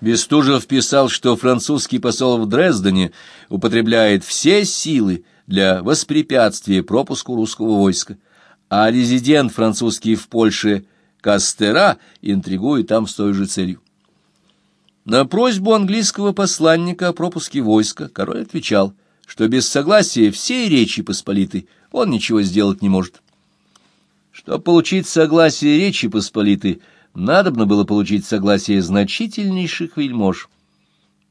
Бестужев писал, что французский посол в Дрездене употребляет все силы для воспрепятствия пропуску русского войска, а резидент французский в Польше Кастера интригует там с той же целью. На просьбу английского посланника о пропуске войска король отвечал, что без согласия всей Речи Посполитой он ничего сделать не может. Чтобы получить согласие Речи Посполитой, надобно было получить согласие значительнейших вельмож.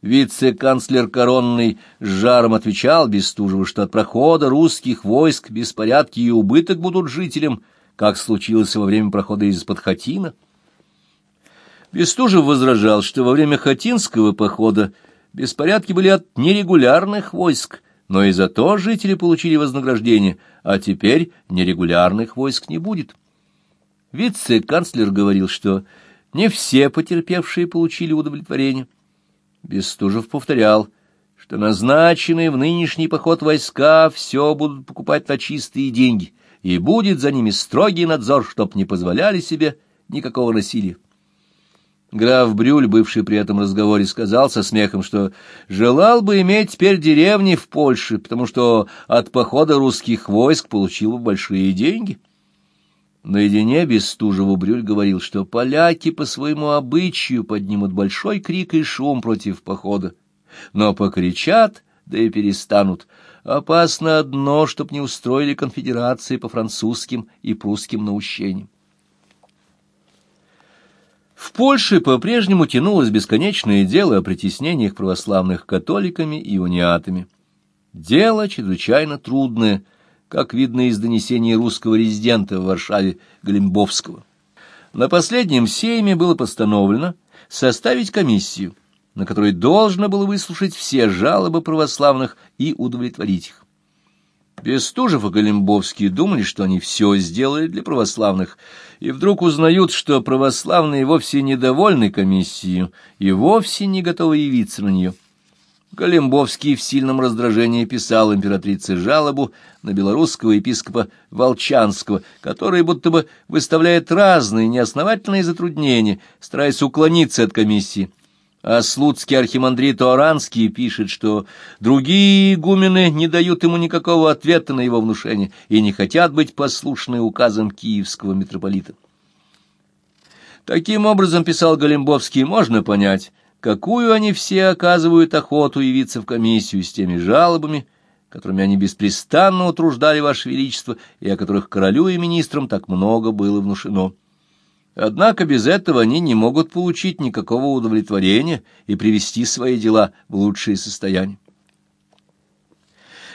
Вице-канцлер Коронный с жаром отвечал Бестужеву, что от прохода русских войск беспорядки и убыток будут жителям, как случилось во время прохода из-под Хатина. Бестужев возражал, что во время Хатинского похода беспорядки были от нерегулярных войск, но и за то жители получили вознаграждение, а теперь нерегулярных войск не будет. Вице-канцлер говорил, что не все потерпевшие получили удовлетворение. Бестужев повторял, что назначенные в нынешний поход войска все будут покупать на чистые деньги, и будет за ними строгий надзор, чтоб не позволяли себе никакого насилия. Граф Брюль, бывший при этом разговоре, сказал со смехом, что желал бы иметь теперь деревни в Польше, потому что от похода русских войск получил бы большие деньги. Наедине Бестужеву Брюль говорил, что поляки по своему обычаю поднимут большой крик и шум против похода, но покричат, да и перестанут. Опасно одно, чтоб не устроили конфедерации по французским и прусским наущениям. В Польше по-прежнему тянулось бесконечное дело о притеснениях православных католиками и униатами. Дело чрезвычайно трудное — как видно из донесений русского резидента в Варшаве Глимбовского. На последнем сейме было постановлено составить комиссию, на которой должно было выслушать все жалобы православных и удовлетворить их. Бестужев и Голембовский думали, что они все сделали для православных, и вдруг узнают, что православные вовсе недовольны комиссией и вовсе не готовы явиться на нее. Голембовский в сильном раздражении писал императрице жалобу на белорусского епископа Волчанского, который будто бы выставляет разные неосновательные затруднения, стараясь уклониться от комиссии. А слуцкий архимандрит Оранский пишет, что другие игумены не дают ему никакого ответа на его внушение и не хотят быть послушны указам киевского митрополита. Таким образом, писал Голембовский, можно понять, какую они все оказывают охоту явиться в комиссию с теми жалобами, которыми они беспрестанно утруждали Ваше Величество, и о которых королю и министрам так много было внушено. Однако без этого они не могут получить никакого удовлетворения и привести свои дела в лучшее состояние.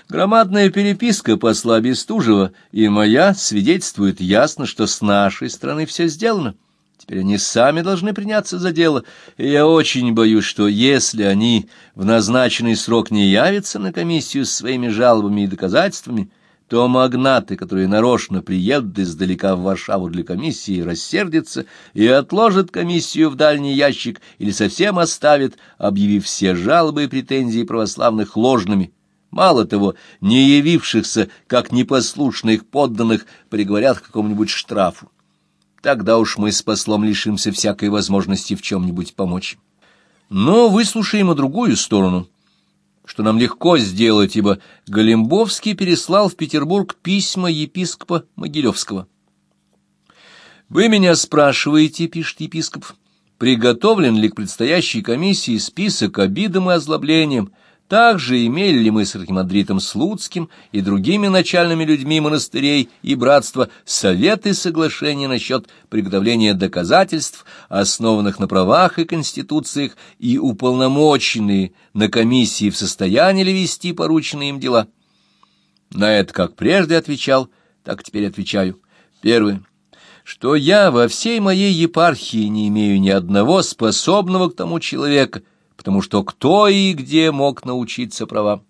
Громадная переписка посла Бестужева и моя свидетельствует ясно, что с нашей стороны все сделано. Теперь они сами должны приняться за дело, и я очень боюсь, что если они в назначенный срок не явятся на комиссию с своими жалобами и доказательствами, то магнаты, которые нарочно приедут издалека в Варшаву для комиссии, рассердятся и отложат комиссию в дальний ящик или совсем оставят, объявив все жалобы и претензии православных ложными. Мало того, не явившихся, как непослушных подданных, приговорят к какому-нибудь штрафу. Тогда уж мы с послом лишимся всякой возможности в чем-нибудь помочь. Но выслушаем и другую сторону, что нам легко сделать, ибо Голембовский переслал в Петербург письма епископа Могилевского. «Вы меня спрашиваете, — пишет епископ, — приготовлен ли к предстоящей комиссии список обидам и озлоблениям, также имели ли мы с архимандритом Слуцким и другими начальными людьми монастырей и братства советы и соглашения насчет приготовления доказательств, основанных на правах и конституциях, и уполномоченные на комиссии в состоянии ли вести порученные им дела? На это как прежде отвечал, так теперь отвечаю. Первое что я во всей моей епархии не имею ни одного способного к тому человека, потому что кто и где мог научиться правам.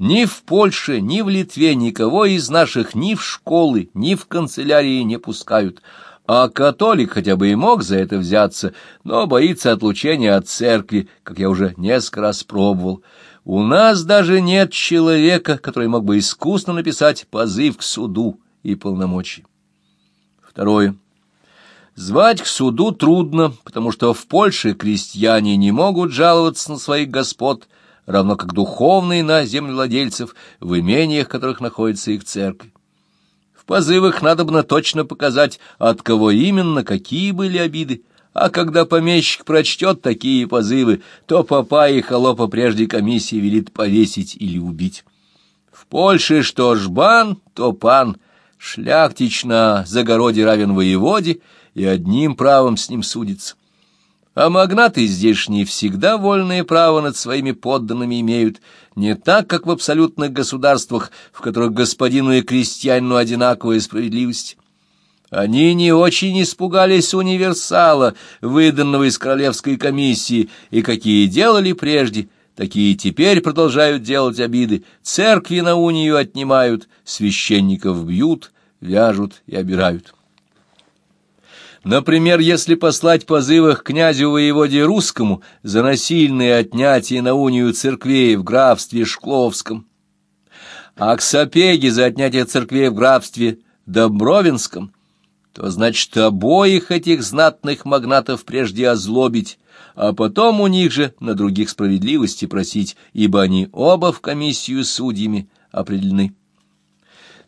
Ни в Польше, ни в Литве никого из наших ни в школы, ни в канцелярии не пускают, а католик хотя бы и мог за это взяться, но боится отлучения от церкви, как я уже несколько раз пробовал. У нас даже нет человека, который мог бы искусно написать позыв к суду и полномочий. Второе. Звать к суду трудно, потому что в Польше крестьяне не могут жаловаться на своих господ, равно как духовные на землевладельцев, в имениях которых находится их церковь. В позывах надобно точно показать, от кого именно, какие были обиды, а когда помещик прочтет такие позывы, то папа и холопа прежде комиссии велит повесить или убить. В Польше что жбан, то пан, шляхтич на загороде равен воеводе, и одним правом с ним судится. А магнаты здешние всегда вольное право над своими подданными имеют, не так, как в абсолютных государствах, в которых господину и крестьянину одинаковая справедливость. Они не очень испугались универсала, выданного из королевской комиссии, и какие делали прежде, такие теперь продолжают делать обиды, церкви на унию отнимают, священников бьют, вяжут и обирают. Например, если послать позывы к князю-воеводе русскому за насильное отнятие на унию церквей в графстве Шкловском, а к Сапеге за отнятие церквей в графстве Добровинском, то значит обоих этих знатных магнатов прежде озлобить, а потом у них же на других справедливости просить, ибо они оба в комиссию судьями определены.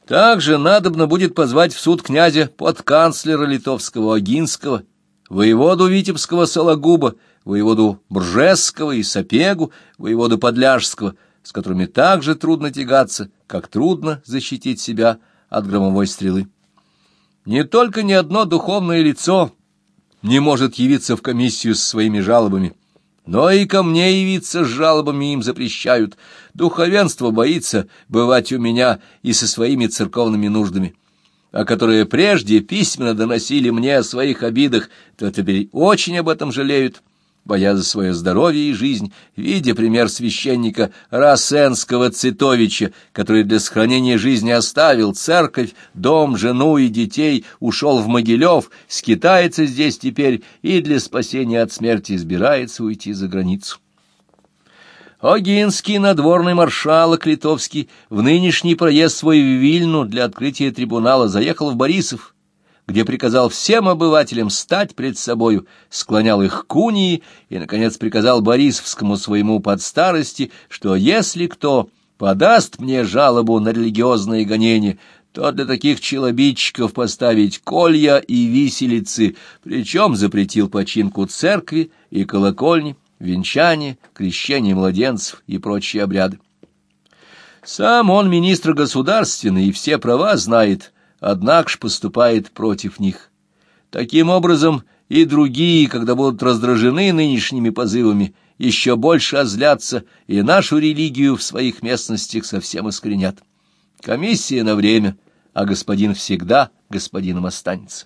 Также надобно будет позвать в суд князя подканцлера литовского Агинского, воеводу Витебского Сологуба, воеводу Бржеского и Сапегу, воеводу Подляжского, с которыми также трудно тягаться, как трудно защитить себя от громовой стрелы. Не только ни одно духовное лицо не может явиться в комиссию с своими жалобами, но и ко мне явиться с жалобами им запрещают. Духовенство боится бывать у меня и со своими церковными нуждами, а которые прежде письменно доносили мне о своих обидах, то теперь очень об этом жалеют боясь за свое здоровье и жизнь, видя пример священника Расенского Цитовича, который для сохранения жизни оставил церковь, дом, жену и детей, ушел в Могилев, скитается здесь теперь и для спасения от смерти избирается уйти за границу. Огинский надворный маршалок литовский в нынешний проезд свой в Вильну для открытия трибунала заехал в Борисов, где приказал всем обывателям стать пред собою, склонял их к унии и, наконец, приказал Борисовскому своему подстарости, что если кто подаст мне жалобу на религиозные гонения, то для таких челобитчиков поставить колья и виселицы, причем запретил починку церкви и колокольни, венчание, крещение младенцев и прочие обряды. Сам он министр государственный и все права знает, однако ж поступает против них. Таким образом, и другие, когда будут раздражены нынешними позывами, еще больше озлятся и нашу религию в своих местностях совсем искоренят. Комиссия на время, а господин всегда господином останется.